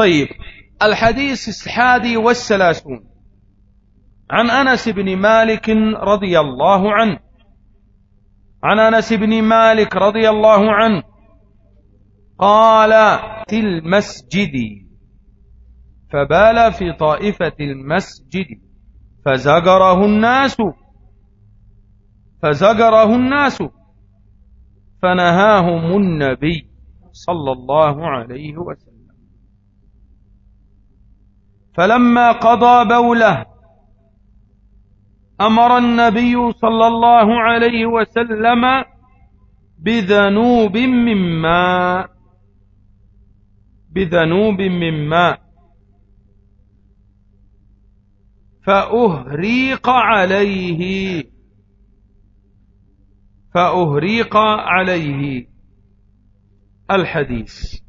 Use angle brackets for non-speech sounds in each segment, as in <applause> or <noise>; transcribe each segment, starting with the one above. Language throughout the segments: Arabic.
طيب الحديث الحادي والثلاثون. عن أنس بن مالك رضي الله عنه. عن أنس بن مالك رضي الله عنه. قال في المسجد. فبال في طائفة المسجد. فزجره الناس. فزجره الناس. فنهاهم النبي صلى الله عليه وسلم. فلما قضى بوله أمر النبي صلى الله عليه وسلم بذنوب من ماء بذنوب من ماء. فأهريق عليه فأهريق عليه الحديث.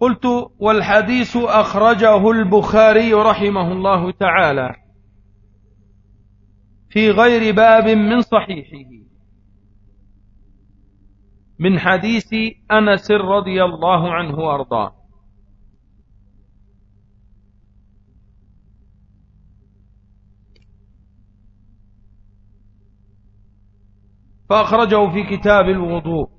قلت والحديث أخرجه البخاري رحمه الله تعالى في غير باب من صحيحه. من حديث أنس رضي الله عنه وأرضاه. فأخرجه في كتاب الوضوء.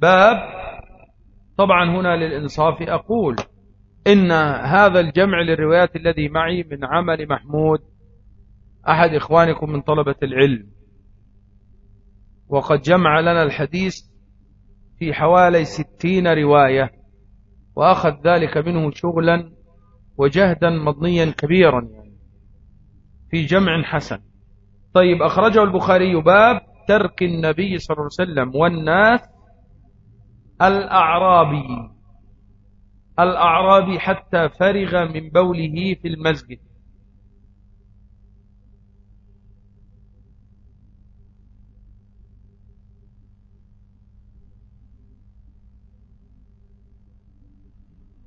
باب طبعا هنا للإنصاف أقول إن هذا الجمع للروايات الذي معي من عمل محمود أحد إخوانكم من طلبة العلم. وقد جمع لنا الحديث في حوالي ستين رواية وأخذ ذلك منه شغلا وجهدا مضنيا كبيرا يعني في جمع حسن. طيب أخرجه البخاري باب ترك النبي صلى الله عليه وسلم والناس الأعرابي الأعرابي حتى فرغ من بوله في المسجد.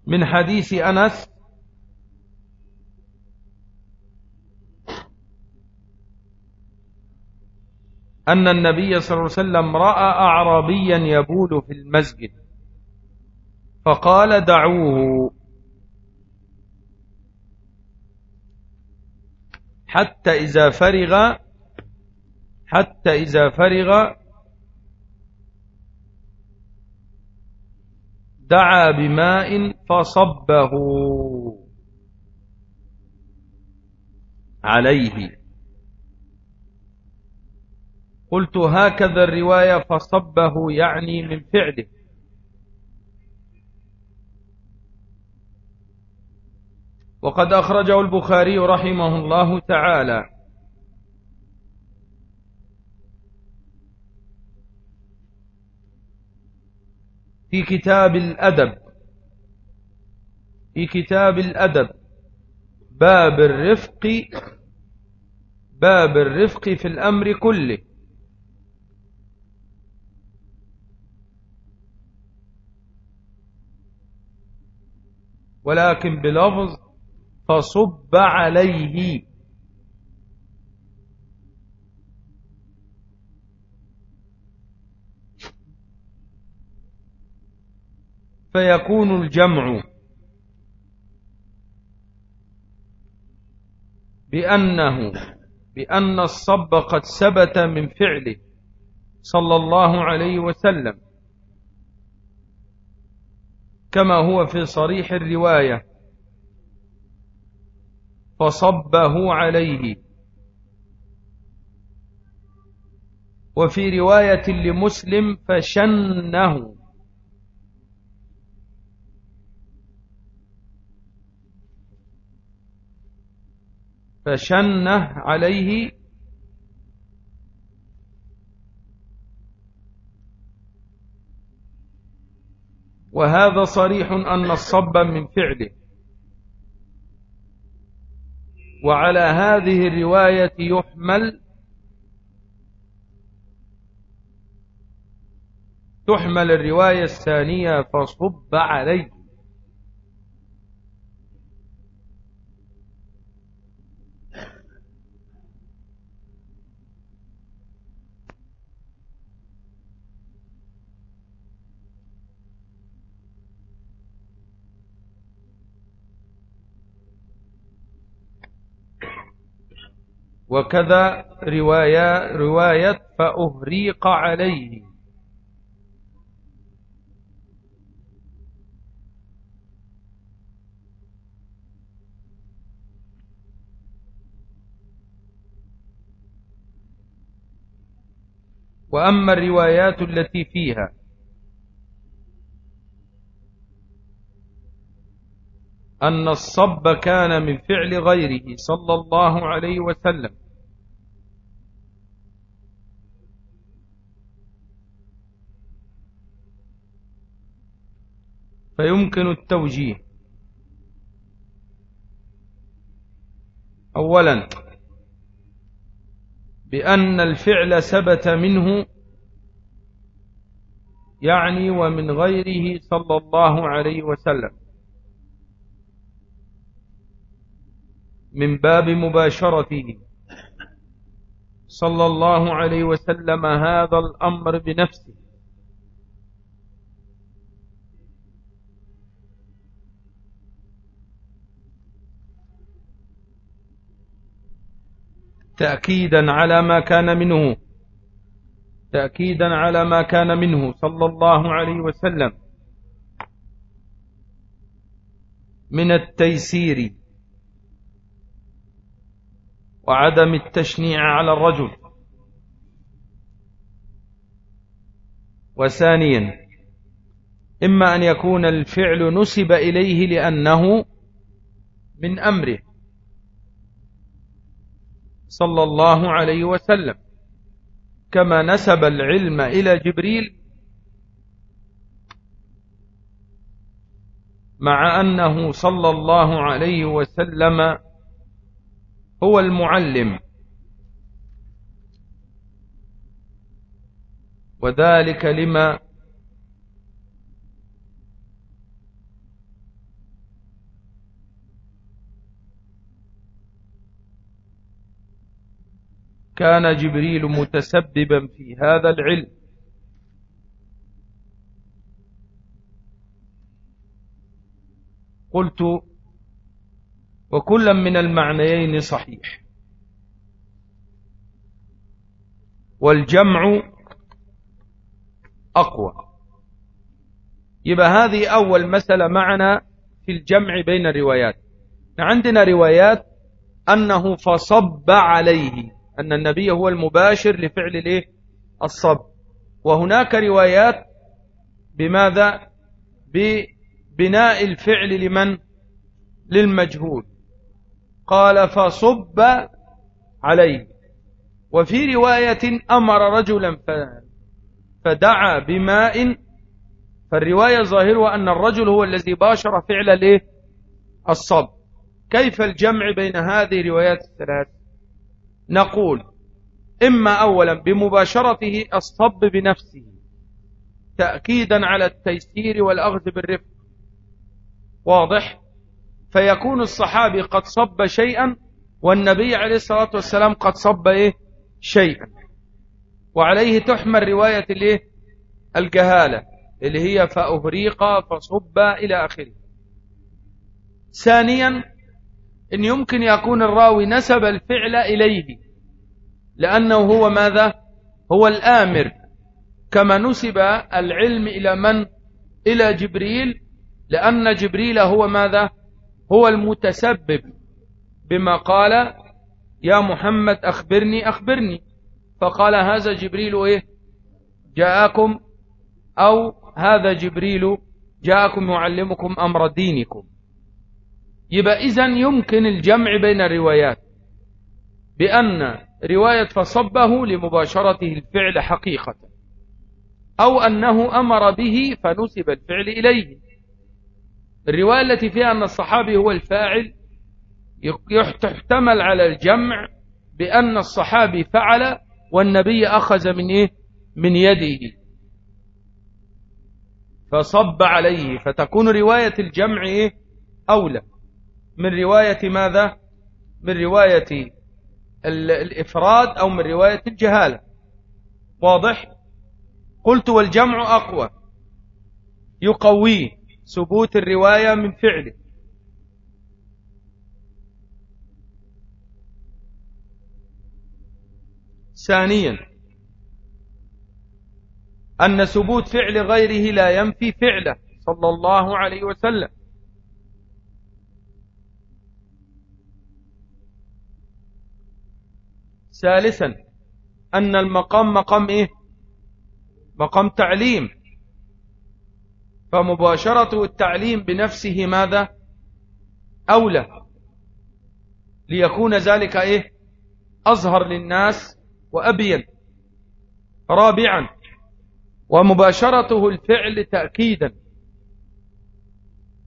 من حديث أنس أن النبي صلى الله عليه وسلم رأى أعرابيا يبول في المسجد. فقال دعوه. حتى إذا فرغ حتى إذا فرغ دعا بماء فصبه عليه. قلت هكذا الرواية فصبه يعني من فعله. وقد أخرجه البخاري رحمه الله تعالى. في كتاب الأدب في كتاب الأدب باب الرفق باب الرفق في الأمر كله. ولكن بلفظ فصب عليه. فيكون الجمع بأنه بأن الصب قد ثبت من فعله صلى الله عليه وسلم. كما هو في صريح الرواية. فصبه عليه. وفي رواية لمسلم فشنه. فشنه عليه. وهذا صريح أن الصب من فعله. وعلى هذه الرواية يحمل تحمل الرواية الثانية فصب عليه. وكذا رواية, رواية فأهريق عليه. وأما الروايات التي فيها أن الصب كان من فعل غيره صلى الله عليه وسلم. فيمكن التوجيه. أولا بأن الفعل ثبت منه يعني ومن غيره صلى الله عليه وسلم. من باب مباشرته. صلى الله عليه وسلم هذا الأمر بنفسه. تأكيدا على ما كان منه. تأكيدا على ما كان منه. صلى الله عليه وسلم. من التيسير. وعدم التشنيع على الرجل. وثانيا إما أن يكون الفعل نسب إليه لأنه من أمره صلى الله عليه وسلم كما نسب العلم إلى جبريل مع أنه صلى الله عليه وسلم هو المعلم. وذلك لما كان جبريل متسببا في هذا العلم. قلت وكل من المعنيين صحيح. والجمع أقوى. يبقى هذه أول مسألة معنا في الجمع بين الروايات. عندنا روايات أنه فصب عليه أن النبي هو المباشر لفعل الإيه؟ الصب. وهناك روايات بماذا؟ ببناء الفعل لمن؟ للمجهول. قال فصب عليه وفي رواية أمر رجلا فدعا بماء. فالرواية ظاهرها أن الرجل هو الذي باشر فعل الإيه؟ الصب. كيف الجمع بين هذه الروايات الثلاث؟ نقول إما أولا بمباشرته الصب بنفسه تأكيدا على التيسير والأخذ بالرفق. واضح؟ فيكون الصحابي قد صب شيئا والنبي عليه الصلاة والسلام قد صب إيه؟ شيئا. وعليه تحمل رواية الإيه؟ الجهالة اللي هي فأهريق فصب إلى آخره. ثانيا إن يمكن يكون الراوي نسب الفعل إليه لأنه هو ماذا؟ هو الآمر كما نسب العلم إلى من؟ إلى جبريل لأن جبريل هو ماذا؟ هو المتسبب بما قال يا محمد أخبرني أخبرني. فقال هذا جبريل إيه؟ جاءكم؟ أو هذا جبريل جاءكم يعلمكم أمر دينكم. يبقى إذن يمكن الجمع بين الروايات بأن رواية فصبه لمباشرته الفعل حقيقة أو أنه أمر به فنسب الفعل إليه. الرواية التي فيها أن الصحابي هو الفاعل يحتمل على الجمع بأن الصحابي فعل والنبي أخذ من إيه؟ من يده. فصب عليه. فتكون رواية الجمع إيه؟ أولى. من رواية ماذا؟ من رواية الإفراد أو من رواية الجهالة. واضح؟ قلت والجمع أقوى. يقويه. ثبوت الرواية من فعله. ثانيا أن ثبوت فعل غيره لا ينفي فعله صلى الله عليه وسلم. ثالثا أن المقام مقام إيه؟ مقام تعليم. فمباشرة التعليم بنفسه ماذا؟ أولى. ليكون ذلك إيه؟ أظهر للناس وأبين. رابعا. ومباشرته الفعل تأكيدا.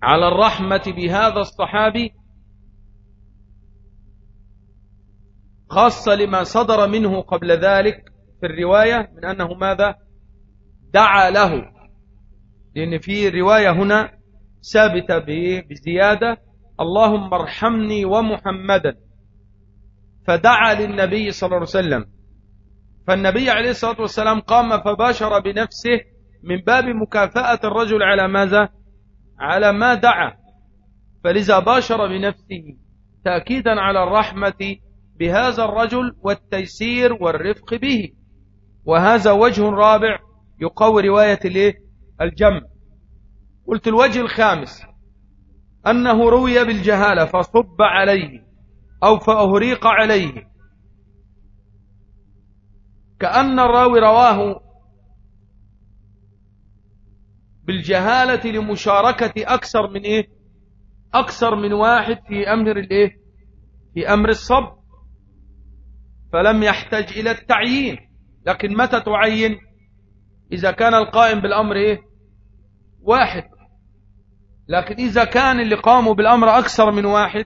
على الرحمة بهذا الصحابي خاصة لما صدر منه قبل ذلك في الرواية من أنه ماذا؟ دعا له. لأن في رواية هنا ثابتة بزيادة اللهم ارحمني ومحمدا. فدعا للنبي صلى الله عليه وسلم. فالنبي عليه الصلاة والسلام قام فباشر بنفسه من باب مكافأة الرجل على ماذا؟ على ما دعا. فلذا باشر بنفسه تأكيدا على الرحمة بهذا الرجل والتيسير والرفق به. وهذا وجه رابع يقوي رواية الجمع. قلت الوجه الخامس أنه روي بالجهالة فصب عليه أو فأهريق عليه. كأن الراوي رواه بالجهالة لمشاركة أكثر من إيه؟ أكثر من واحد في أمر الإيه؟ في أمر الصب. فلم يحتج إلى التعيين لكن متى تعين؟ إذا كان القائم بالأمر إيه؟ واحد. لكن إذا كان اللي قاموا بالأمر أكثر من واحد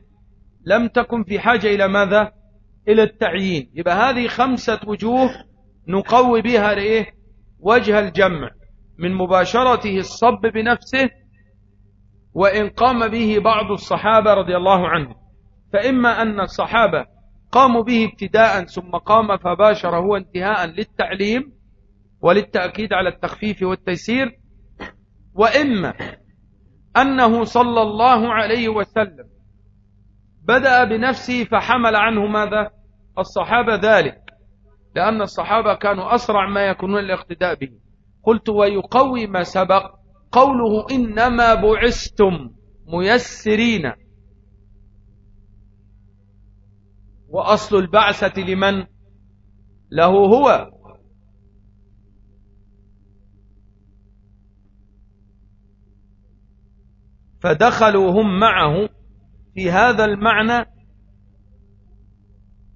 لم تكن في حاجة إلى ماذا؟ إلى التعيين. يبقى هذه خمسة وجوه نقوي بها لإيه؟ وجه الجمع. من مباشرته الصب بنفسه وإن قام به بعض الصحابة رضي الله عنهم. فإما أن الصحابة قاموا به ابتداء ثم قام فباشر هو انتهاء للتعليم وللتأكيد على التخفيف والتيسير وإما أنه صلى الله عليه وسلم بدأ بنفسه فحمل عنه ماذا؟ الصحابة ذلك لأن الصحابة كانوا أسرع ما يكونون الاقتداء به. قلت ويقوي ما سبق قوله إنما بعثتم ميسرين وأصل البعثة لمن؟ له هو. فدخلوا هم معه في هذا المعنى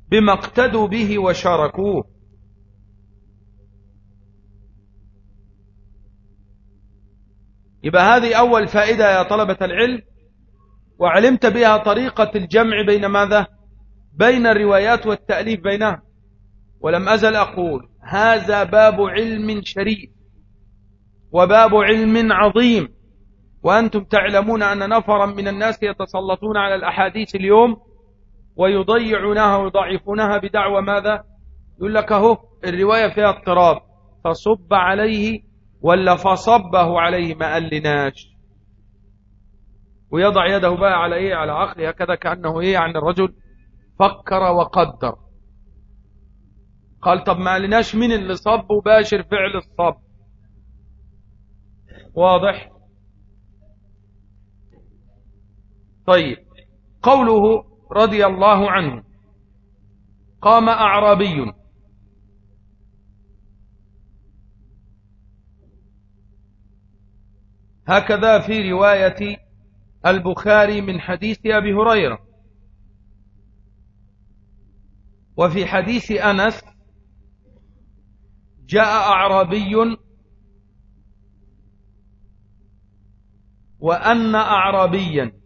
بما اقتدوا به وشاركوه. يبقى هذه أول فائدة يا طلبة العلم وعلمت بها طريقة الجمع بين ماذا؟ بين الروايات والتأليف بينها. ولم أزل أقول هذا باب علم شريف وباب علم عظيم. وأنتم تعلمون أن نفرا من الناس يتسلطون على الأحاديث اليوم ويضيعونها ويضعفونها بدعوى ماذا؟ يقول لك أهو الرواية فيها اضطراب. فصب عليه ولا فصبه عليه ما قالناش ويضع يده بقى على إيه؟ على عقله هكذا كأنه إيه؟ عن الرجل فكر وقدر. قال طب ما قالناش مين اللي صب؟ وباشر فعل الصب. واضح؟ طيب. قوله رضي الله عنه. قام أعرابي. هكذا في رواية البخاري من حديث أبي هريرة. وفي حديث أنس جاء أعرابي وأن أعرابيا.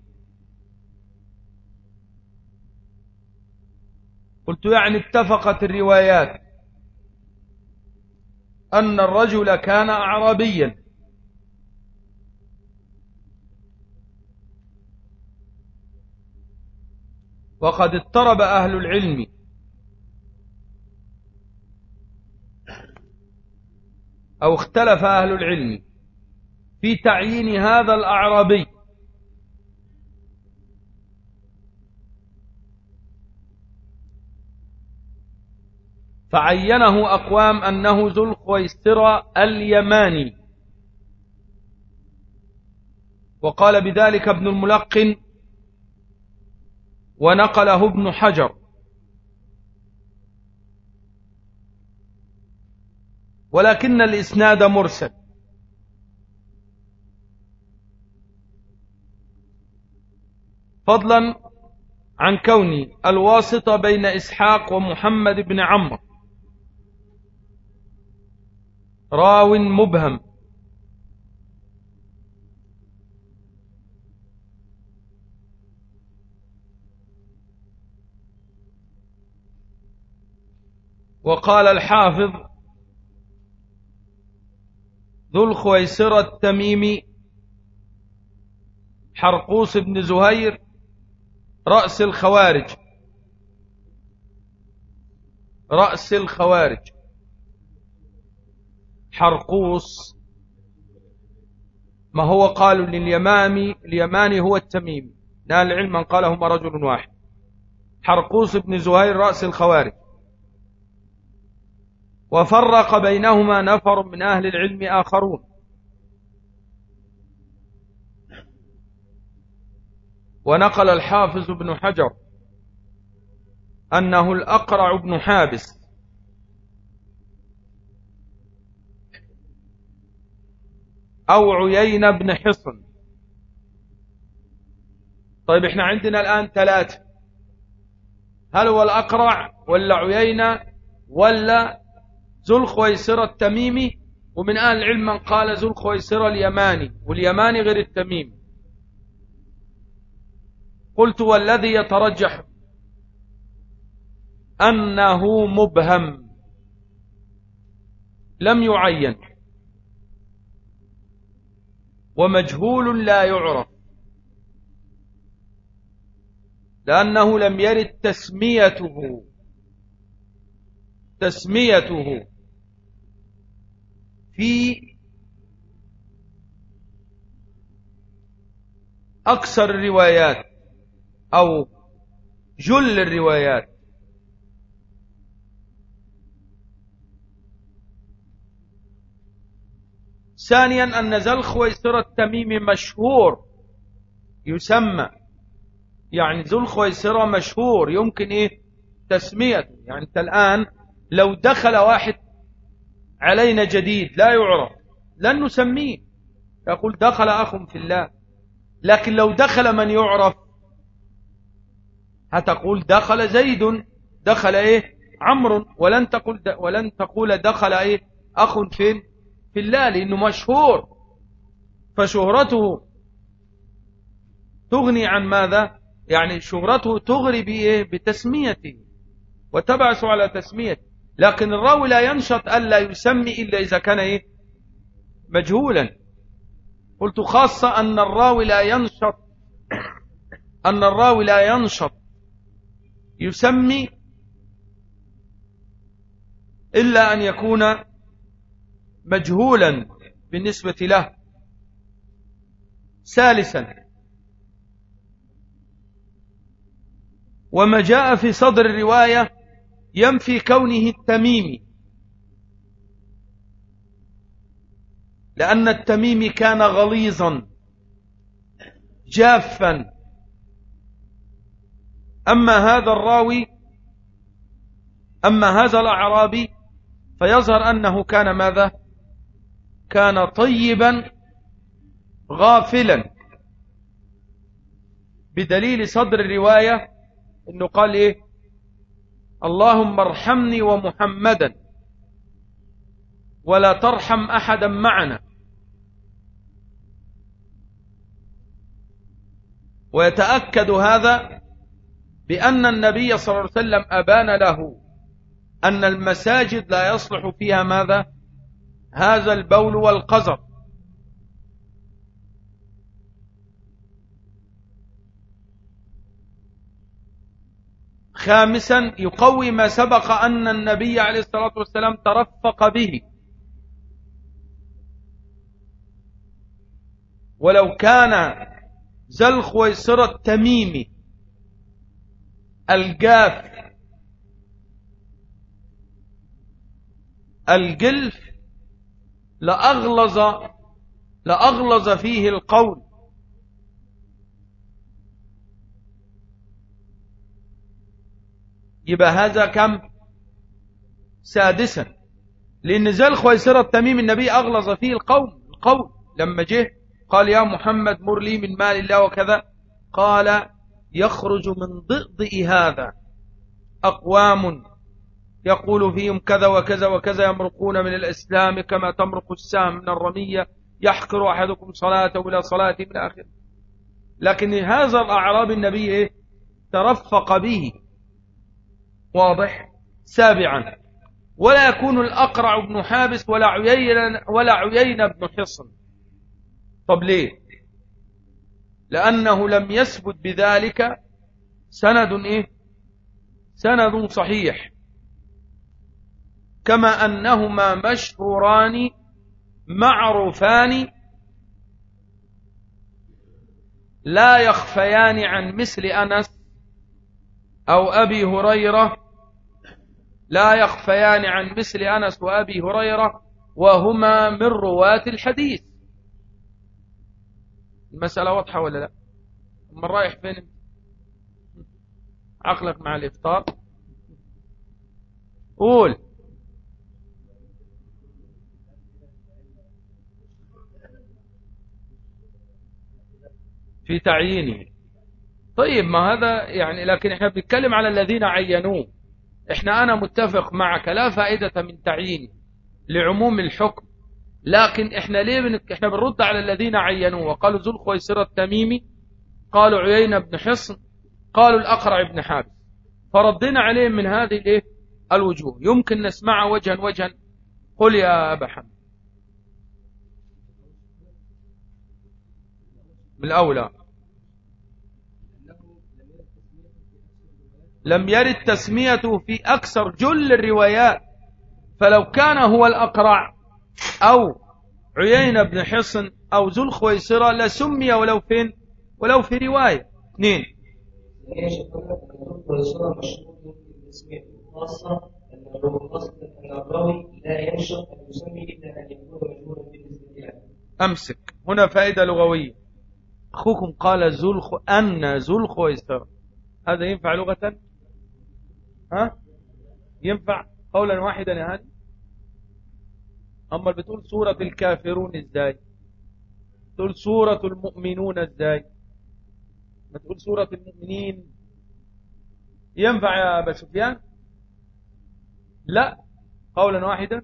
قلت يعني اتفقت الروايات أن الرجل كان أعرابيا. وقد اضطرب أهل العلم. أو اختلف أهل العلم في تعيين هذا الأعرابي. فعينه أقوام أنه ذو الخويسترى اليماني. وقال بذلك ابن الملقن ونقله ابن حجر. ولكن الإسناد مرسل. فضلا عن كون الواسطة بين إسحاق ومحمد بن عمرو. راو مبهم. وقال الحافظ ذو الخويسرة التميمي حرقوس بن زهير رأس الخوارج. رأس الخوارج. حرقوس. ما هو قالوا لليمامي اليماني هو التميمي. نال علما قالهما رجل واحد. حرقوس بن زهير رأس الخوارج. وفرق بينهما نفر من أهل العلم آخرون. ونقل الحافظ بن حجر أنه الأقرع بن حابس. أو عيين بن حصن. طيب إحنا عندنا الآن ثلاثة. هل هو الأقرع ولا عيينة ولا ذو الخويسرة التميمي؟ ومن أهل العلم من قال ذو الخويسرة اليماني واليماني غير التميمي قلت والذي يترجح أنه مبهم لم يعين. ومجهول لا يعرف. لأنه لم يرد تسميته. تسميته. في أكثر الروايات أو جل الروايات. ثانيا أن ذا الخويسر التميمي مشهور يسمى يعني ذو الخويسرة مشهور يمكن إيه؟ تسميته يعني أنت الآن لو دخل واحد علينا جديد لا يعرف لن نسميه. يقول دخل أخ في الله. لكن لو دخل من يعرف هتقول دخل زيد دخل إيه؟ عمرو. ولن تقول ولن تقول دخل إيه؟ أخ في في الله لأنه مشهور. فشهرته تغني عن ماذا؟ يعني شهرته تغري بإيه؟ بتسميته وتبعث على تسميته. لكن الراوي لا ينشط ألا يسمي إلا إذا كان إيه؟ مجهولا. قلت خاصة أن الراوي لا ينشط أن الراوي لا ينشط يسمي إلا أن يكون مجهولا بالنسبة له. ثالثا وما جاء في صدر الرواية ينفي كونه التميمي. لأن التميمي كان غليظا جافا. أما هذا الراوي أما هذا الأعرابي فيظهر أنه كان ماذا؟ كان طيبا غافلا. بدليل صدر الرواية إنه قال إيه؟ اللهم ارحمني ومحمدا ولا ترحم أحدا معنا. ويتأكد هذا بأن النبي صلى الله عليه وسلم أبان له أن المساجد لا يصلح فيها ماذا؟ هذا البول والقذر. خامسا يقوي ما سبق أن النبي عليه الصلاة والسلام ترفق به. ولو كان زلخ ويسر التميمي الجاف الجلف لأغلظ لأغلظ فيه القول. يبقى هذا كم؟ سادسا. لأن زال خويسرة التميم النبي أغلظ فيه القول القول. لما جه قال يا محمد مر لي من مال الله وكذا قال يخرج من ضئضئ هذا أقوام يقول فيهم كذا وكذا وكذا يمرقون من الإسلام كما تمرق السام من الرمية يحقر أحدكم صلاته إلى صلاته من آخر لكن هذا الأعراب النبي إيه؟ ترفق به. واضح؟ سابعا. ولا يكون الأقرع بن حابس ولا عيين, ولا عيين بن حصن. طب ليه؟ لأنه لم يثبت بذلك سند إيه؟ سند صحيح. كما أنهما مشهوران معروفان لا يخفيان عن مثل أنس أو أبي هريرة لا يخفيان عن مثل أنس وأبي هريرة وهما من رواة الحديث. المسألة واضحة ولا لا؟ من رايح فين؟ عقلك مع الإفطار. قول. في تعيينه. طيب ما هذا يعني لكن إحنا بنتكلم على الذين عينوه. إحنا أنا متفق معك لا فائدة من تعيينه لعموم الحكم. لكن إحنا ليه بنك إحنا بنرد على الذين عينوه. وقالوا ذو الخويسرة التميمي قالوا عيينة بن حصن قالوا الأقرع بن حابس فردنا عليهم من هذه الإيه؟ الوجوه. يمكن نسمع وجها وجها. قل يا أبا حمد. من لم يرد تسميته في أكثر جل الروايات فلو كان هو الأقرع أو عيينة بن حصن أو ذو الخويسرة لسمي ولو فين ولو في رواية. اثنين. أمسك. هنا فائدة لغوية. أخوكم قال زلخ أن زلخ ويستر هذا ينفع لغة؟ ها؟ ينفع قولا واحدا يا هاني؟ أما بتقول سورة الكافرون إزاي؟ تقول سورة المؤمنون إزاي؟ ما تقول سورة المؤمنين. ينفع يا أبا سفيان؟ لا. قولا واحدا.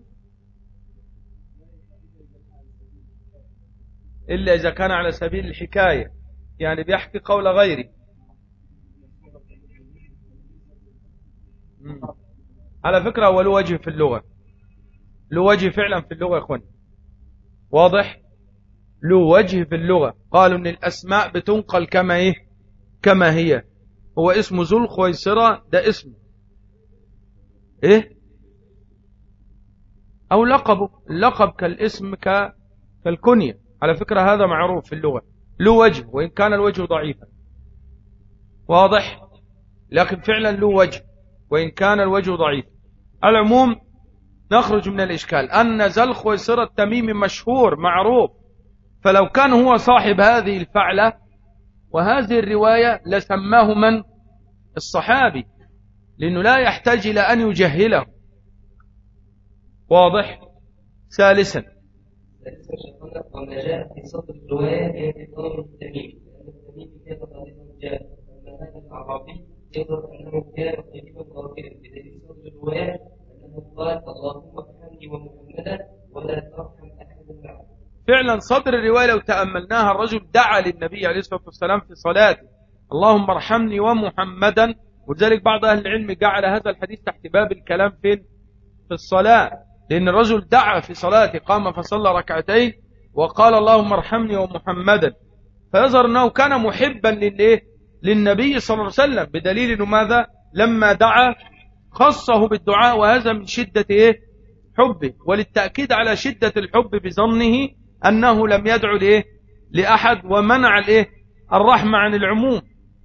إلا إذا كان على سبيل الحكاية يعني بيحكي قول غيره على فكرة هو له وجه في اللغة. له وجه فعلا في اللغة يا اخوان واضح؟ له وجه في اللغة. قالوا إن الأسماء بتنقل كما إيه؟ كما هي. هو اسمه ذو الخويسرة ده اسمه إيه؟ أو لقبه اللقب كالاسم كالكنية. على فكرة هذا معروف في اللغة. له وجه وإن كان الوجه ضعيفا. واضح؟ لكن فعلا له وجه وإن كان الوجه ضعيف. العموم نخرج من الإشكال. أن زلخ ويسر التميم مشهور معروف. فلو كان هو صاحب هذه الفعلة وهذه الرواية لسماه من؟ الصحابي. لأنه لا يحتاج إلى أن يجهله. واضح؟ ثالثا. فعلا صدر الرواية لو تأملناها الرجل دعا للنبي عليه الصلاة والسلام في صلاته. اللهم ارحمني ومحمدا. ولذلك بعض أهل العلم جعل هذا الحديث تحت باب الكلام في الصلاة. لأن الرجل دعا في صلاته قام فصلى ركعتين وقال اللهم ارحمني ومحمدا. فيظهر أنه كان محبا للإيه؟ للنبي صلى الله عليه وسلم بدليل أنه ماذا؟ لما دعا خصه بالدعاء وهذا من شدة إيه؟ حبه. وللتأكيد على شدة الحب بظنه أنه لم يدعو لإيه؟ لأحد ومنع الإيه؟ الرحمة عن العموم.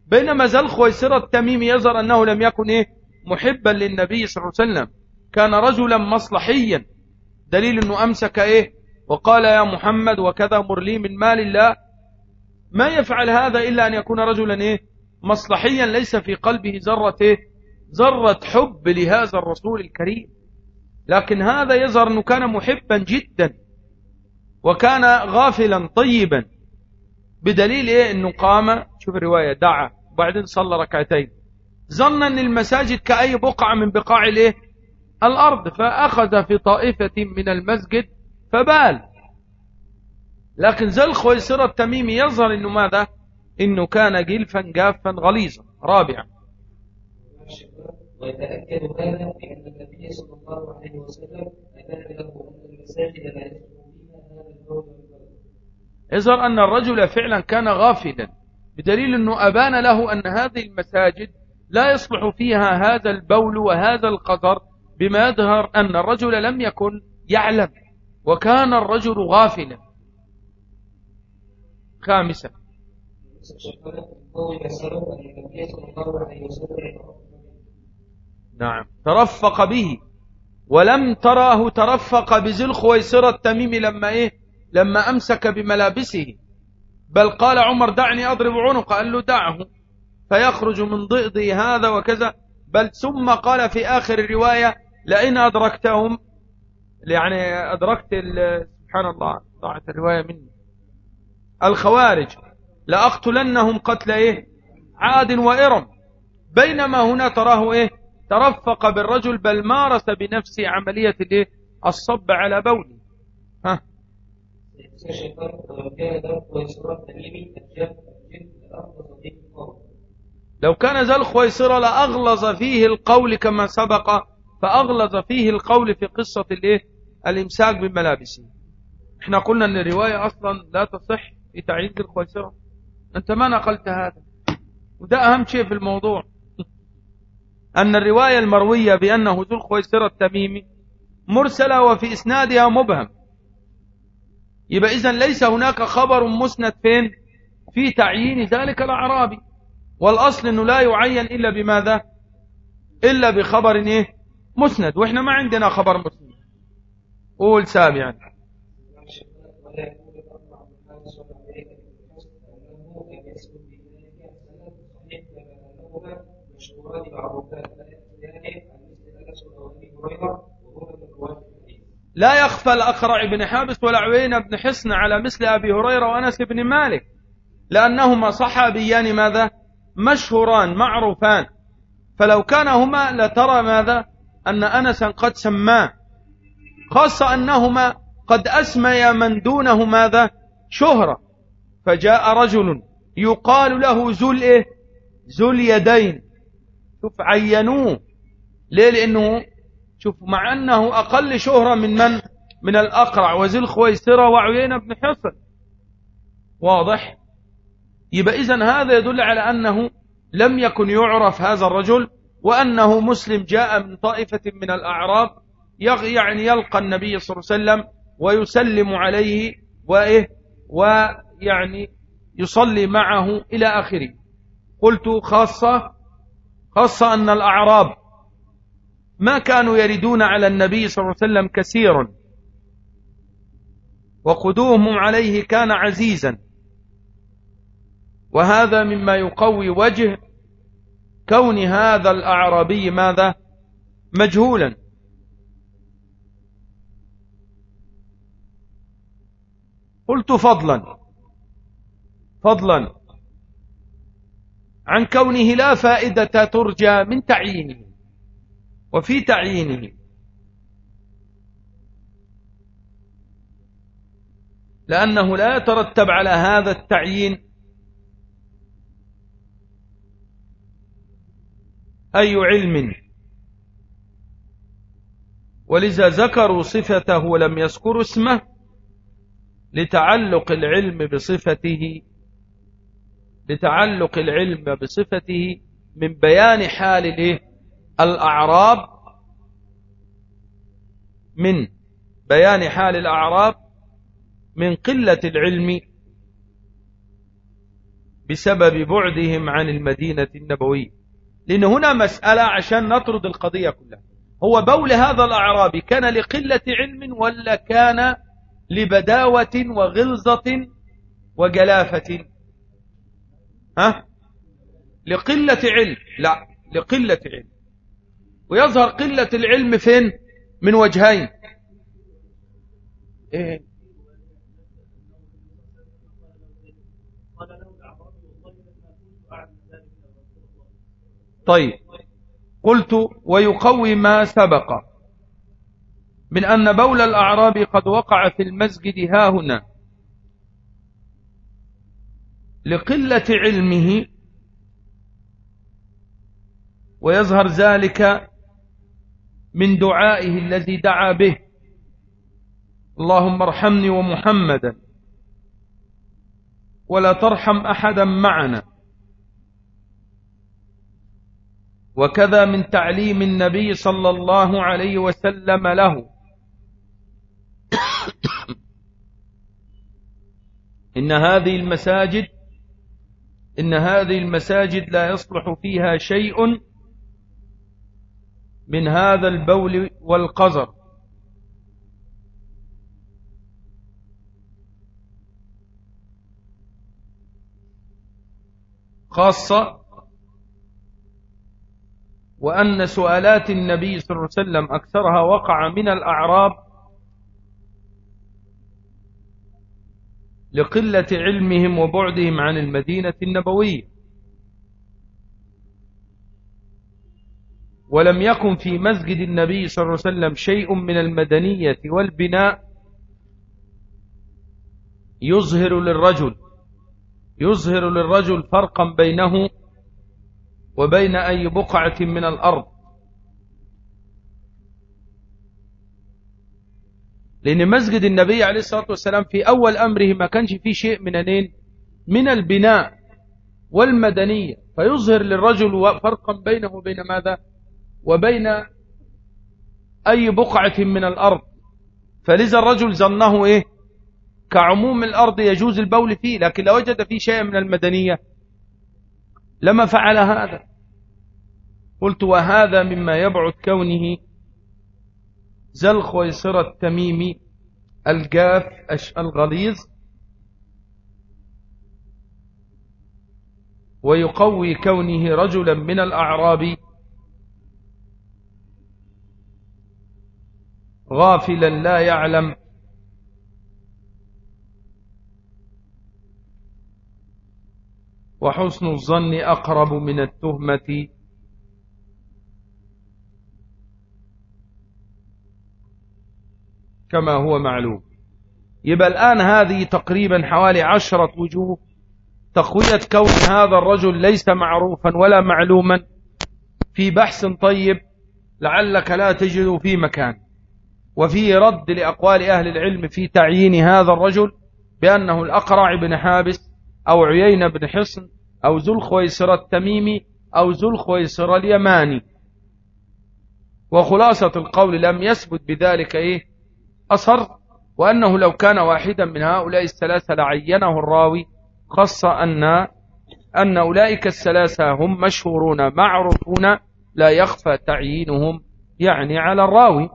بينما ذا الخويسرة التميمي يظهر أنه لم يكن إيه؟ محبا للنبي صلى الله عليه وسلم. كان رجلا مصلحيا. دليل أنه أمسك إيه؟ وقال يا محمد وكذا مرلي من مال الله. ما يفعل هذا إلا أن يكون رجلا إيه؟ مصلحيا. ليس في قلبه ذرة إيه؟ ذرة حب لهذا الرسول الكريم. لكن هذا يظهر أنه كان محبا جدا. وكان غافلا طيبا. بدليل إيه؟ أنه قام شوف الرواية دعا. وبعدين صلى ركعتين. ظن أن المساجد كأي بقعة من بقاع الإيه؟ الأرض فأخذ في طائفة من المسجد فبال. لكن ذا الخويصرة التميمي يظهر أنه ماذا؟ إنه كان جلفا جافا غليظا رابعا. ويتأكد هذا بأن النبي صلى الله عليه وسلم أبان له أن المساجد لا يظهر أن الرجل فعلا كان غافلا بدليل أنه أبان له أن هذه المساجد لا يصلح فيها هذا البول وهذا القدر بما يظهر أن الرجل لم يكن يعلم وكان الرجل غافلا. خامسا. نعم. ترفق به. ولم تراه ترفق بذي الخويصرة التميم لما إيه؟ لما أمسك بملابسه. بل قال عمر دعني أضرب عنق. قال له دعه. فيخرج من ضئضي هذا وكذا. بل ثم قال في آخر الرواية لئن أدركتهم يعني أدركت سبحان الله ضاعت الرواية مني. الخوارج لأقتلنهم قتل إيه؟ عاد وإرم. بينما هنا تراه إيه؟ ترفق بالرجل بل مارس بنفسه عملية الإيه؟ الصب على بوله ها؟ لو كان ذا الخويصرة لأغلظ فيه القول كما سبق فأغلظ فيه القول في قصة الإيه؟ الإمساك بملابسه. إحنا قلنا أن الرواية أصلا لا تصح في تعيين ذي الخويصرة أنت ما نقلت هذا. وده أهم شيء في الموضوع. <laughs> أن الرواية المروية بأنه ذو الخويصرة التميمي مرسلة وفي إسنادها مبهم. يبقى إذن ليس هناك خبر مسند فين؟ في تعيين ذلك الأعرابي. والأصل أنه لا يعين إلا بماذا؟ إلا بخبر إيه؟ مسند وإحنا ما عندنا خبر مسند. قول سابعا لا يخفى الأقرع بن حابس ولا عوين بن حصن على مثل أبي هريرة وأنس بن مالك لأنهما صحابيان ماذا؟ مشهوران معروفان. فلو كان هما لترى ماذا؟ أن أنسا قد سماه خاصة أنهما قد أسمي من دونه ماذا؟ شهرة. فجاء رجل يقال له ذو الإيه ذو اليدين شوف عينوه. ليه؟ لأنه شوف مع أنه أقل شهرة من من؟ من الأقرع. وذي الخويسرة وعيينة بن حصن واضح؟ يبقى إذن هذا يدل على أنه لم يكن يعرف هذا الرجل وأنه مسلم جاء من طائفة من الأعراب يعني يلقى النبي صلى الله عليه وسلم ويسلم عليه وإيه؟ ويعني يصلي معه إلى آخره. قلت خاصة خاصة أن الأعراب ما كانوا يردون على النبي صلى الله عليه وسلم كثيرا. وقدومهم عليه كان عزيزا. وهذا مما يقوي وجه كون هذا الأعرابي ماذا؟ مجهولا. قلت فضلا. فضلا. عن كونه لا فائدة ترجى من تعيينه. وفي تعيينه. لأنه لا يترتب على هذا التعيين أي علم؟ ولذا ذكروا صفته ولم يذكروا اسمه لتعلق العلم بصفته لتعلق العلم بصفته من بيان حال الأعراب من بيان حال الأعراب من قلة العلم بسبب بعدهم عن المدينة النبوية. لأن هنا مسألة عشان نطرد القضية كلها. هو بول هذا الأعرابي كان لقلة علم ولا كان لبداوة وغلظة وجلافة؟ ها؟ لقلة علم. لا لقلة علم. ويظهر قلة العلم فين؟ من وجهين. إيه؟ طيب. قلت ويقوي ما سبق من أن بول الأعراب قد وقع في المسجد ها هنا. لقلة علمه ويظهر ذلك من دعائه الذي دعا به. اللهم ارحمني ومحمدا ولا ترحم أحدا معنا. وكذا من تعليم النبي صلى الله عليه وسلم له. إن هذه المساجد إن هذه المساجد لا يصلح فيها شيء من هذا البول والقذر. خاصة وأن سؤالات النبي صلى الله عليه وسلم أكثرها وقع من الأعراب لقلة علمهم وبعدهم عن المدينة النبوية. ولم يكن في مسجد النبي صلى الله عليه وسلم شيء من المدنية والبناء يظهر للرجل يظهر للرجل فرقا بينه وبين أي بقعة من الأرض. لأن مسجد النبي عليه الصلاة والسلام في أول أمره ما كانش فيه شيء من أنين من البناء والمدنية. فيظهر للرجل فرقا بينه وبين ماذا؟ وبين أي بقعة من الأرض. فلذا الرجل ظنه إيه؟ كعموم الأرض يجوز البول فيه لكن لو وجد فيه شيء من المدنية لما فعل هذا. قلت وهذا مما يبعد كونه زلخ ويصر التميمي الجاف الغليظ ويقوي كونه رجلا من الأعراب غافلا لا يعلم وحسن الظن أقرب من التهمة. كما هو معلوم. يبقى الآن هذه تقريبا حوالي عشرة وجوه. تقوية كون هذا الرجل ليس معروفا ولا معلوما. في بحث طيب لعلك لا تجد في مكان. وفيه رد لأقوال أهل العلم في تعيين هذا الرجل بأنه الأقرع بن حابس أو عيين بن حصن أو ذو الخويسر التميمي أو ذو الخويسر اليماني. وخلاصة القول لم يثبت بذلك إيه؟ أصر وأنه لو كان واحدا من هؤلاء الثلاثة لعينه الراوي خص أن أن أولئك الثلاثة هم مشهورون معروفون لا يخفى تعيينهم يعني على الراوي.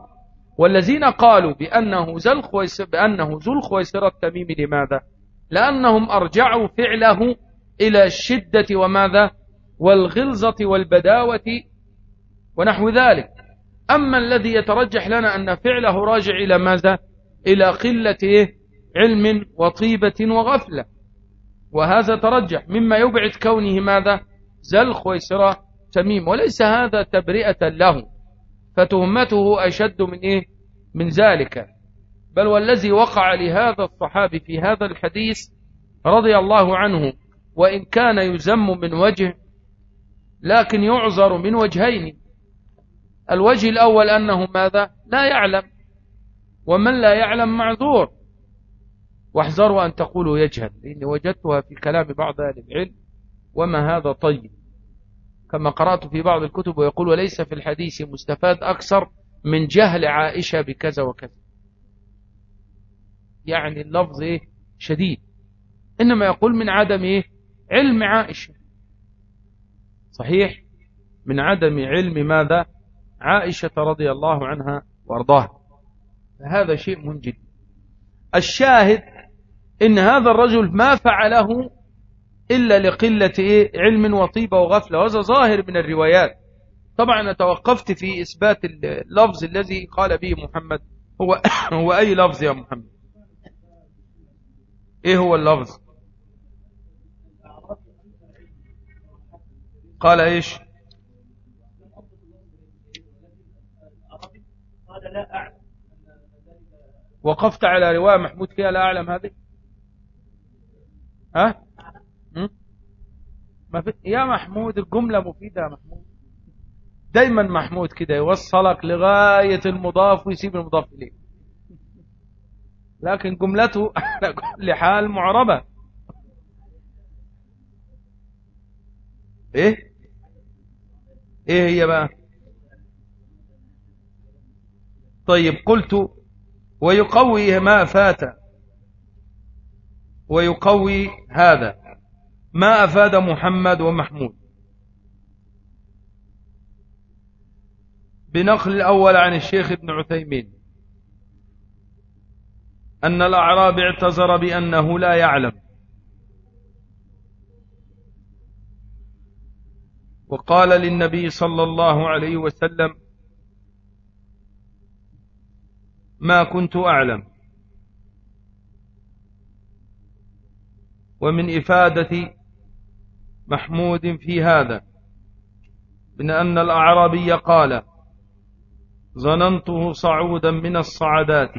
والذين قالوا بأنه ذو الخويسرة التميمي لماذا؟ لأنهم أرجعوا فعله إلى الشدة وماذا؟ والغلظة والبداوة ونحو ذلك. أما الذي يترجح لنا أن فعله راجع إلى ماذا؟ إلى قلة إيه؟ علم وطيبة وغفلة. وهذا ترجح مما يبعد كونه ماذا؟ زلخ ويسرى تميم. وليس هذا تبرئة له. فتهمته أشد من إيه؟ من ذلك. بل والذي وقع لهذا الصحابي في هذا الحديث رضي الله عنه وإن كان يزم من وجه لكن يعذر من وجهين. الوجه الأول أنه ماذا؟ لا يعلم. ومن لا يعلم معذور. واحذروا أن تقولوا يجهل لأني وجدتها في كلام بعض أهل العلم وما هذا طيب. كما قرأت في بعض الكتب ويقول وليس في الحديث مستفاد أكثر من جهل عائشة بكذا وكذا. يعني اللفظ إيه؟ شديد. إنما يقول من عدم إيه؟ علم عائشة. صحيح؟ من عدم علم ماذا؟ عائشة رضي الله عنها وأرضاها. فهذا شيء مهم جدا الشاهد إن هذا الرجل ما فعله إلا لقلة إيه؟ علم وطيبة وغفلة. وهذا ظاهر من الروايات. طبعا أنا توقفت في إثبات اللفظ الذي قال به محمد. هو, <coughs> هو أي لفظ يا محمد؟ إيه هو اللفظ؟ قال إيش؟ وقفت على رواية محمود فيها لا أعلم هذه. ها؟ ما في يا محمود الجملة مفيدة يا محمود. دايما محمود كده يوصلك لغاية المضاف ويسيب المضاف إليه. لكن جملته <laughs> على كل حال معربة. إيه؟ إيه هي بقى؟ طيب قلت ويقوي ما فات ويقوي هذا. ما أفاد محمد ومحمود؟ بنقل الأول عن الشيخ ابن عثيمين أن الأعراب اعتذر بأنه لا يعلم. وقال للنبي صلى الله عليه وسلم ما كنت أعلم. ومن إفادة محمود في هذا من أن الأعرابي قال ظننته صعودا من الصعدات.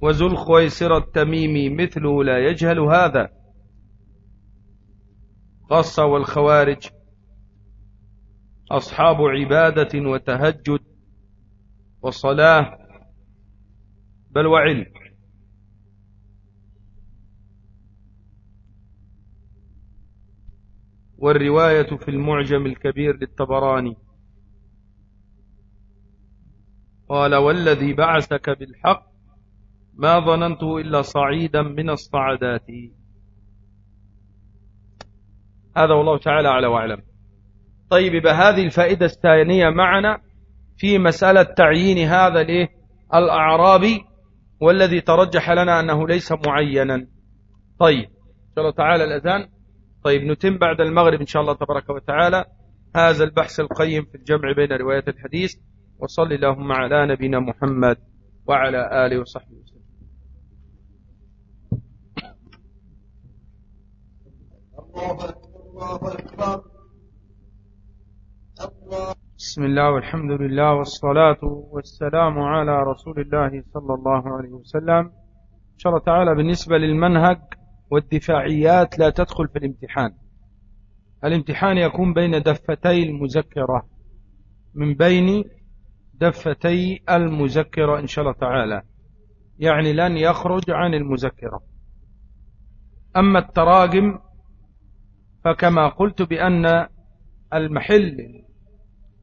وذو الخويسر التميمي مثله لا يجهل هذا. خاصة والخوارج. أصحاب عبادة وتهجد وصلاة. بل وعلم. والرواية في المعجم الكبير للطبراني. قال والذي بعثك بالحق ما ظننته إلا صعيدا من الصعدات. هذا والله تعالى أعلى وأعلم. طيب بهذه الفائدة الثانية معنا في مسألة تعيين هذا الأعرابي والذي ترجح لنا أنه ليس معينا. طيب إن شاء الله تعالى الأذان. طيب نتم بعد المغرب إن شاء الله تبارك وتعالى هذا البحث القيم في الجمع بين روايات الحديث. وصل اللهم على نبينا محمد وعلى آله وصحبه وسلم الله أكبر بسم الله والحمد لله والصلاة والسلام على رسول الله صلى الله عليه وسلم. إن شاء الله تعالى بالنسبة للمنهج والدفاعيات لا تدخل في الامتحان. الامتحان يكون بين دفتي المذكرة من بين دفتي المذكرة إن شاء الله تعالى. يعني لن يخرج عن المذكرة. أما التراجم فكما قلت بأن المحل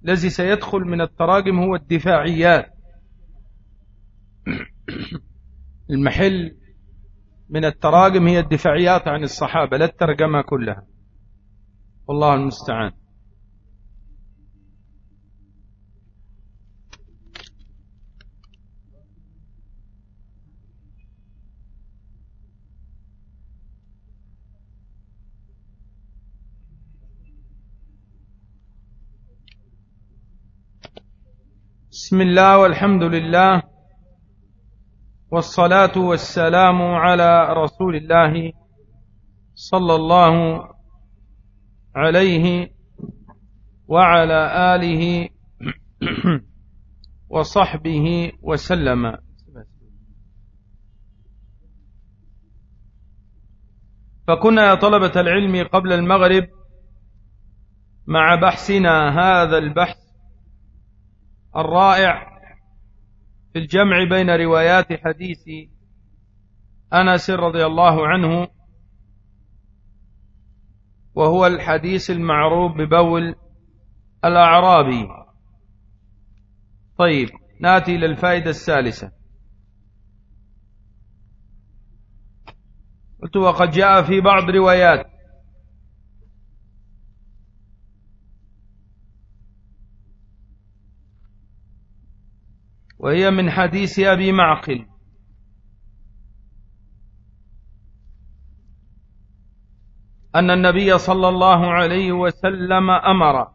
الذي سيدخل من التراجم هو الدفاعيات. المحل من التراجم هي الدفاعيات عن الصحابة لا الترجمة كلها. والله المستعان. بسم الله والحمد لله والصلاة والسلام على رسول الله صلى الله عليه وعلى آله <clears throat> وصحبه وسلم. فكنا يا طلبة العلم قبل المغرب مع بحثنا هذا البحث الرائع في الجمع بين روايات حديث أنس رضي الله عنه وهو الحديث المعروف ببول الأعرابي. طيب نأتي إلى الفائدة الثالثة. قلت وقد جاء في بعض روايات وهي من حديث أبي معقل. أن النبي صلى الله عليه وسلم أمر.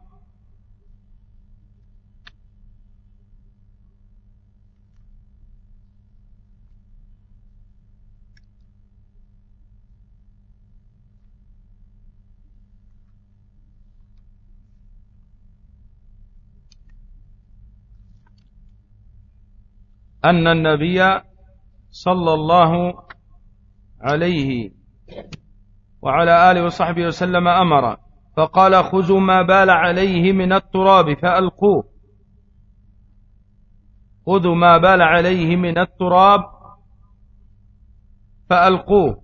أن النبي صلى الله عليه وعلى آله وصحبه وسلم أمر فقال خذوا ما بال عليه من التراب فألقوه. خذوا ما بال عليه من التراب فألقوه.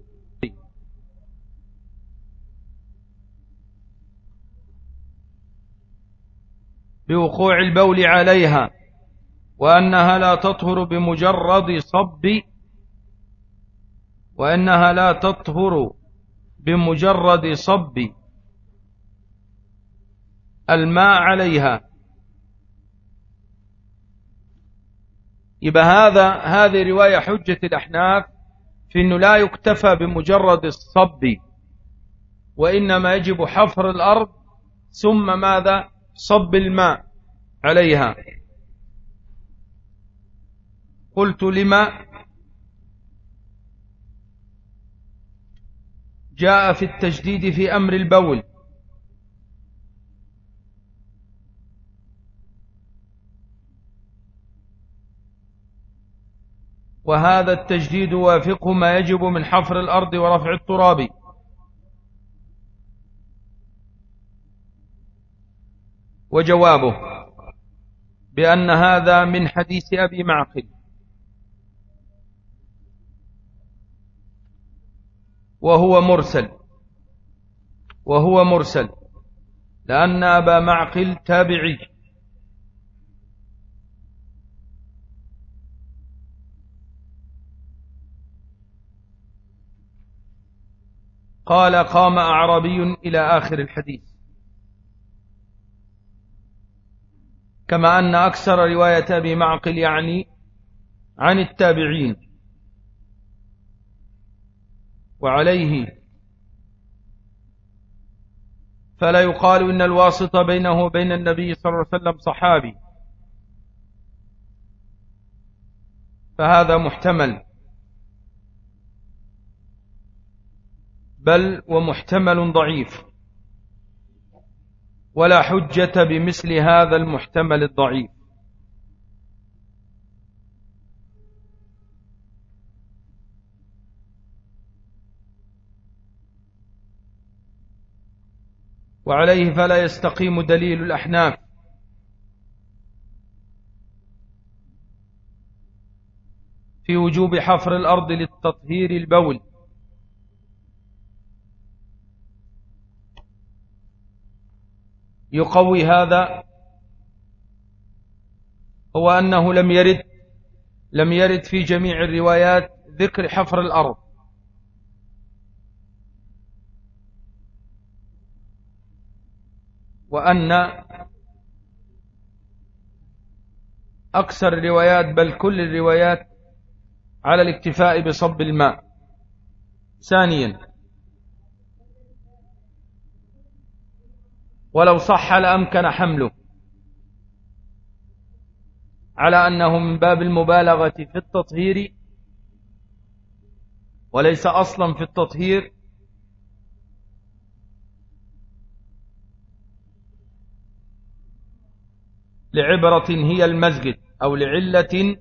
بوقوع البول عليها. وأنها لا تطهر بمجرد صب وأنها لا تطهر بمجرد صب. الماء عليها. يبقى هذا هذه رواية حجة الأحناف في أنه لا يكتفى بمجرد الصب وإنما يجب حفر الأرض ثم ماذا؟ صب الماء عليها. قلت لما جاء في التجديد في أمر البول. وهذا التجديد وافقه ما يجب من حفر الأرض ورفع التراب. وجوابه بأن هذا من حديث أبي معقل. وهو مرسل وهو مرسل لأن أبا معقل تابعي. قال قام أعرابي إلى آخر الحديث. كما أن أكثر رواية أبي معقل يعني عن التابعين. وعليه. فلا يقال إن الواسطة بينه وبين النبي صلى الله عليه وسلم صحابي. فهذا محتمل. بل ومحتمل ضعيف. ولا حجة بمثل هذا المحتمل الضعيف. وعليه فلا يستقيم دليل الأحناف. في وجوب حفر الأرض للتطهير البول. يقوي هذا هو أنه لم يرد لم يرد في جميع الروايات ذكر حفر الأرض. وأن أكثر الروايات بل كل الروايات على الاكتفاء بصب الماء. ثانيا ولو صح لأمكن حمله. على أنه من باب المبالغة في التطهير وليس أصلا في التطهير لعبرة هي المسجد أو لعلة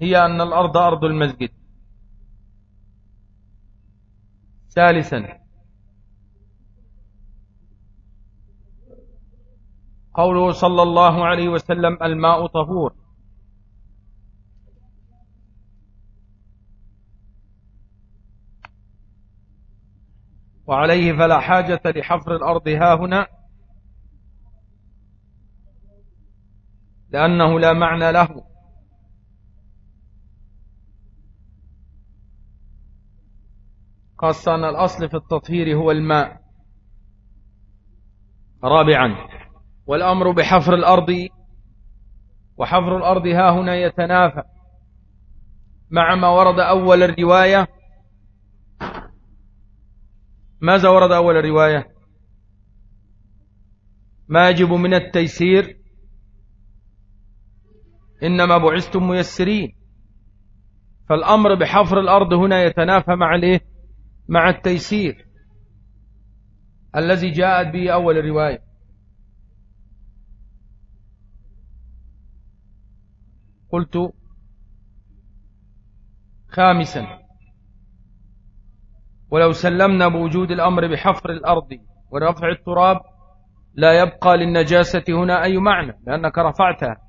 هي أن الأرض أرض المسجد. ثالثا قوله صلى الله عليه وسلم الماء طهور. وعليه فلا حاجة لحفر الأرض ها هنا. لأنه لا معنى له. خاصة أن الأصل في التطهير هو الماء. رابعا والأمر بحفر الأرض. وحفر الأرض ها هنا يتنافى مع ما ورد أول الرواية. ماذا ورد أول الرواية؟ ما يجب من التيسير. إنما بعثتم ميسرين. فالأمر بحفر الأرض هنا يتنافى مع الإيه؟ مع التيسير. الذي جاءت به أول الرواية. قلت خامسا. ولو سلمنا بوجود الأمر بحفر الأرض ورفع التراب لا يبقى للنجاسة هنا أي معنى لأنك رفعتها.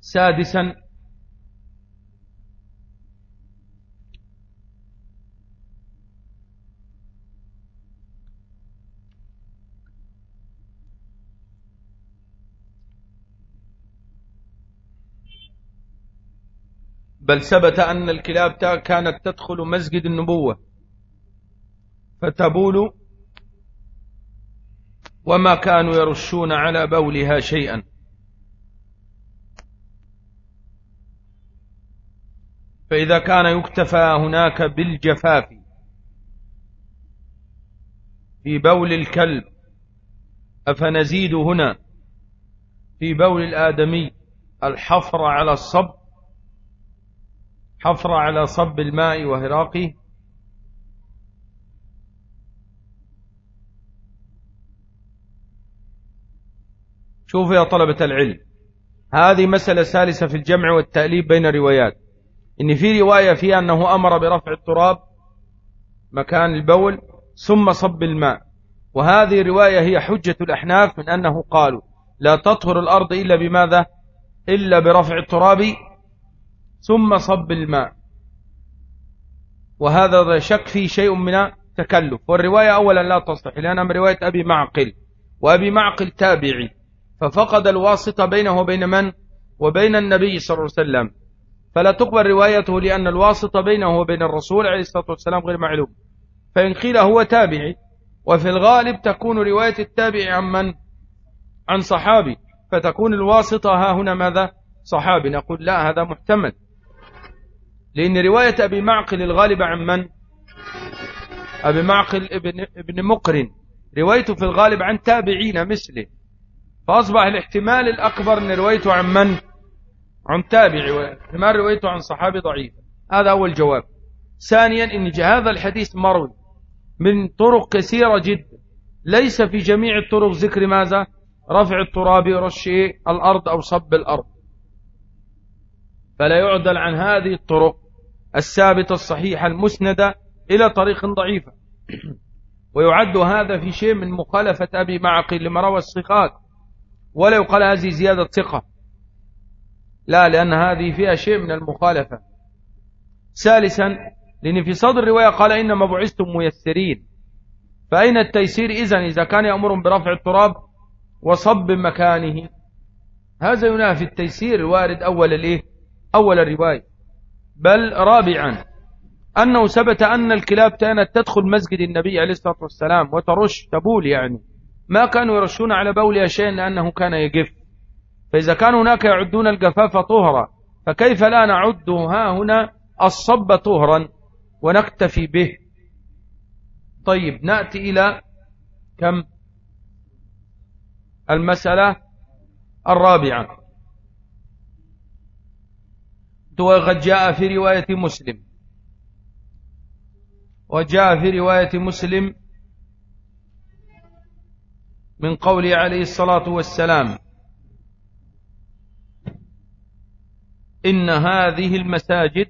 سادسا. بل ثبت أن الكلاب كانت تدخل مسجد النبوة. فتبول وما كانوا يرشون على بولها شيئا. فإذا كان يكتفى هناك بالجفاف في بول الكلب أفنزيد هنا في بول الآدمي الحفر على الصب حفر على صب الماء وهراقه. شوفوا يا طلبة العلم هذه مسألة ثالثة في الجمع والتأليب بين الروايات إن في رواية فيها أنه أمر برفع التراب مكان البول ثم صب الماء. وهذه الرواية هي حجة الأحناف من أنه قالوا لا تطهر الأرض إلا بماذا؟ إلا برفع التراب ثم صب الماء. وهذا شك فيه شيء من تكلف والرواية أولا لا تصلح لأنها من رواية أبي معقل وأبي معقل تابعي. ففقد الواسطة بينه وبين من؟ وبين النبي صلى الله عليه وسلم. فلا تقبل روايته لأن الواسطة بينه وبين الرسول عليه الصلاة والسلام غير معلوم. فإن قيل هو تابعي وفي الغالب تكون رواية التابع عن من؟ عن صحابي. فتكون الواسطة ها هنا ماذا؟ صحابي. نقول لا هذا محتمل. لأن رواية أبي معقل الغالبة عن من؟ أبي معقل ابن, ابن مقرن. روايته في الغالب عن تابعين مثله. فأصبح الاحتمال الأكبر أن روايته عن من؟ عن تابع واحتمال روايته عن صحابي ضعيف. هذا أول جواب. ثانيا إن هذا الحديث مروي من طرق كثيرة جدا. ليس في جميع الطرق ذكر ماذا؟ رفع التراب ورش الأرض أو صب الأرض. فلا يعدل عن هذه الطرق الثابتة الصحيحة المسندة إلى طريق ضعيفة <clears throat> ويعد هذا في شيء من مخالفة أبي معقل لما روى الصخات ولا يقال هذه زيادة ثقة. لا لأن هذه فيها شيء من المخالفة. ثالثا لأن في صدر الرواية قال إنما بعثتم ميسرين. فأين التيسير؟ إذن إذا كان يأمر برفع التراب وصب مكانه. هذا ينافي التيسير الوارد أول الإيه؟ أول الرواية. بل رابعا أنه ثبت أن الكلاب كانت تدخل مسجد النبي عليه الصلاة والسلام وترش تبول يعني. ما كانوا يرشون على بولها شيء لأنه كان يجف فإذا كان هناك يعدون الجفاف طهرا فكيف لا نعد ها هنا الصب طهرا ونكتفي به؟ طيب نأتي إلى كم؟ المسألة الرابعة. وقد جاء في رواية مسلم. وجاء في رواية مسلم من قوله عليه الصلاة والسلام. إن هذه المساجد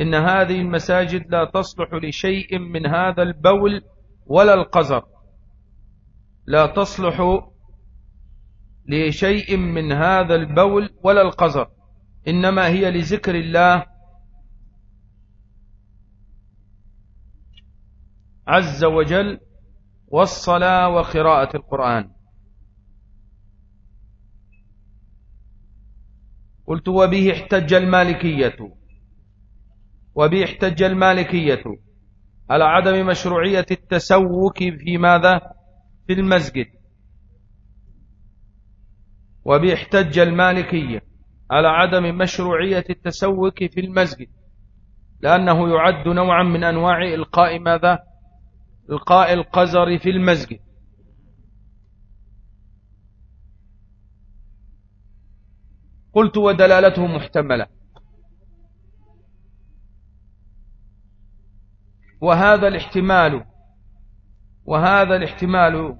إن هذه المساجد لا تصلح لشيء من هذا البول ولا القذر. لا تصلح لشيء من هذا البول ولا القذر. إنما هي لذكر الله عز وجل والصلاة وقراءة القرآن. قلت وبه احتج المالكية. وبه احتج المالكية. على عدم مشروعية التسوك في ماذا؟ في المسجد. وبه احتج المالكية. على عدم مشروعية التسوك في المسجد. لأنه يعد نوعا من أنواع إلقاء ماذا؟ إلقاء القزر في المسجد. قلت ودلالته محتملة. وهذا الاحتمال وهذا الاحتمال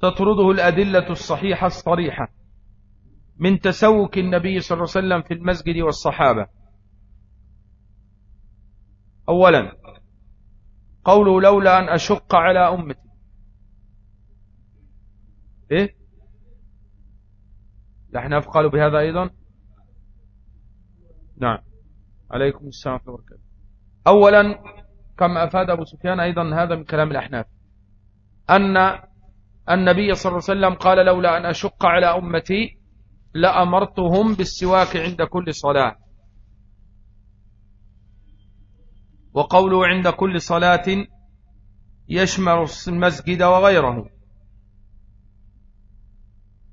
تطرده الأدلة الصحيحة الصريحة من تسوك النبي صلى الله عليه وسلم في المسجد والصحابة. أولا قوله لولا أن أشق على أمتي. إيه؟ الأحناف قالوا بهذا أيضا. نعم. عليكم السلام ورحمة الله وبركاته. أولا كما أفاد أبو سفيان أيضا هذا من كلام الأحناف. أن النبي صلى الله عليه وسلم قال لولا أن أشق على أمتي لأمرتهم بالسواك عند كل صلاة. وقوله عند كل صلاة يشمل المسجد وغيره.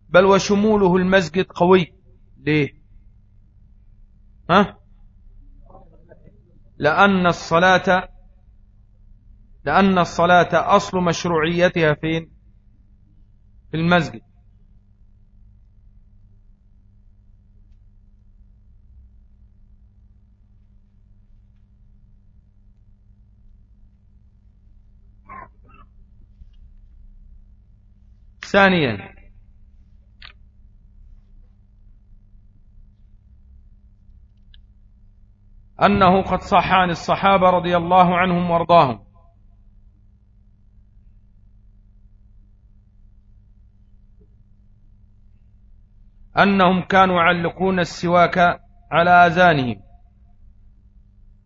بل وشموله المسجد قوي. ليه؟ ها؟ لأن الصلاة لأن الصلاة أصل مشروعيتها فين؟ في المسجد. ثانيا أنه قد صح عن الصحابة رضي الله عنهم وأرضاهم. أنهم كانوا يعلقون السواك على آذانهم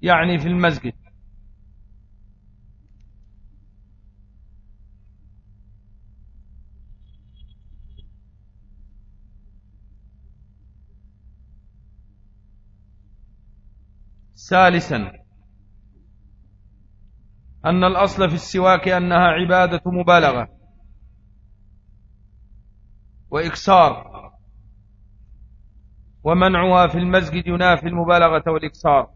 يعني في المسجد. ثالثا أن الأصل في السواك أنها عبادة مبالغة وإكسار ومنعها في المسجد ينافي المبالغة والإكسار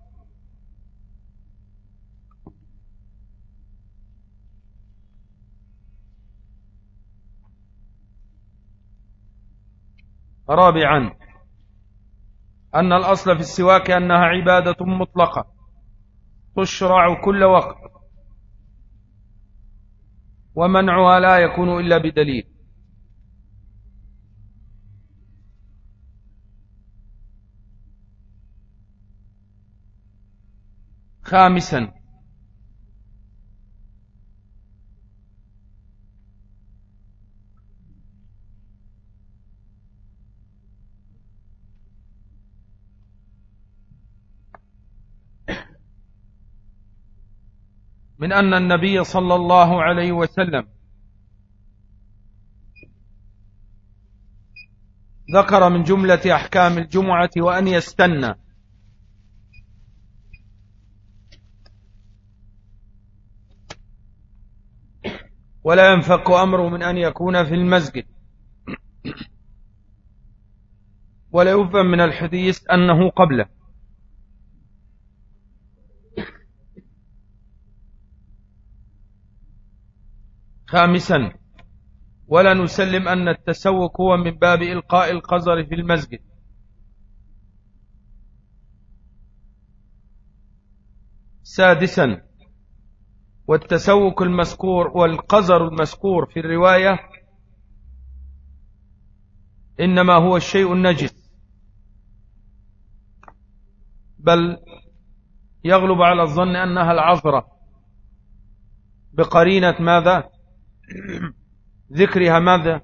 رابعا أن الأصل في السواك أنها عبادة مطلقة. تشرع كل وقت. ومنعها لا يكون إلا بدليل. خامسا. من أن النبي صلى الله عليه وسلم ذكر من جملة أحكام الجمعة وأن يستنى. ولا ينفك أمره من أن يكون في المسجد. ولا يفهم من الحديث أنه قبله. خامسا ولا نسلم أن التسوق هو من باب إلقاء القذر في المسجد. سادسا والتسوق المذكور والقذر المذكور في الرواية إنما هو الشيء النجس بل يغلب على الظن أنها العذرة. بقرينة ماذا؟ <clears throat> ذكرها ماذا؟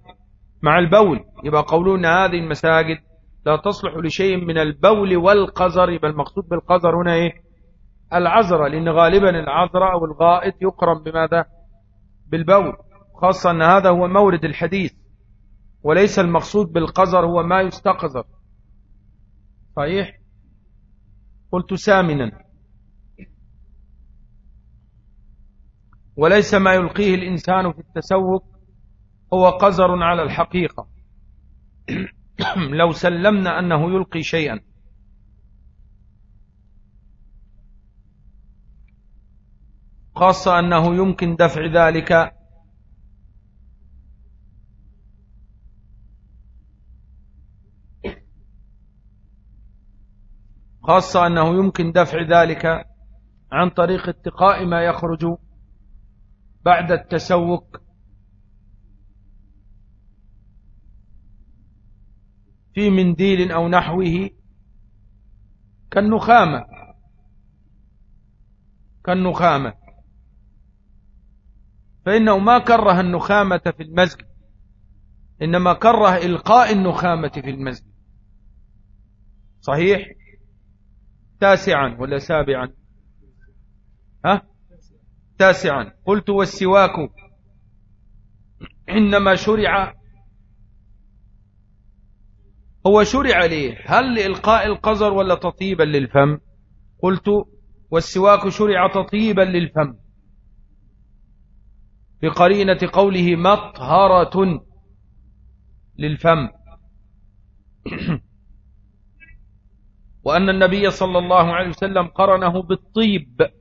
مع البول. يبقى قولون هذه المساجد لا تصلح لشيء من البول والقذر يبقى المقصود بالقذر هنا إيه؟ العذرة لأن غالبا العذرة أو الغائط يقرن بماذا؟ بالبول. خاصة أن هذا هو مورد الحديث وليس المقصود بالقذر هو ما يستقذر. صحيح؟ قلت سامنا وليس ما يلقيه الإنسان في التسوق هو قذر على الحقيقة. <clears throat> لو سلمنا أنه يلقي شيئا. خاصة أنه يمكن دفع ذلك خاصة أنه يمكن دفع ذلك عن طريق اتقاء ما يخرج بعد التسوق. في منديل أو نحوه كالنخامة. كالنخامة. فإنه ما كره النخامة في المسجد إنما كره إلقاء النخامة في المسجد صحيح؟ تاسعا ولا سابعا؟ ها؟ تاسعا. قلت والسواك إنما شرع هو شرع ليه هل لإلقاء القذر ولا تطيبا للفم؟ قلت والسواك شرع تطيبا للفم. بقرينة قوله مطهرة للفم. <clears throat> وأن النبي صلى الله عليه وسلم قرنه بالطيب.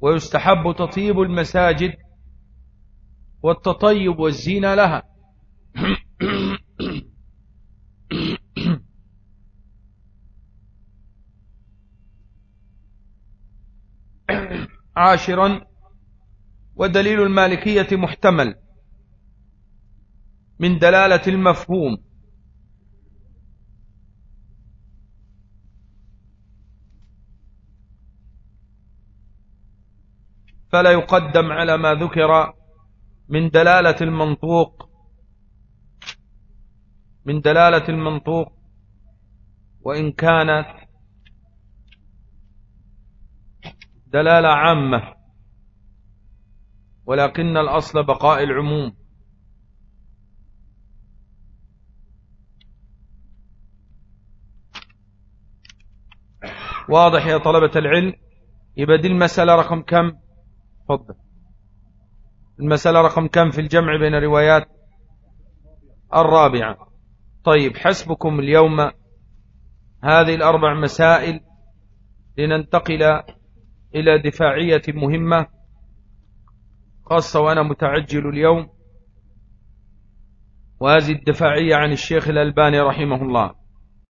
ويستحب تطيب المساجد والتطيب والزينة لها. عاشرا ودليل المالكية محتمل من دلالة المفهوم. فلا يقدم على ما ذكر من دلالة المنطوق من دلالة المنطوق وإن كانت دلالة عامة ولكن الأصل بقاء العموم. واضح يا طلبة العلم؟ يبقى دي المسألة رقم كم؟ تفضل. المسألة رقم كم في الجمع بين الروايات؟ الرابعة. طيب حسبكم اليوم هذه الأربع مسائل لننتقل إلى دفاعية مهمة خاصة وأنا متعجل اليوم وهذه الدفاعية عن الشيخ الألباني رحمه الله.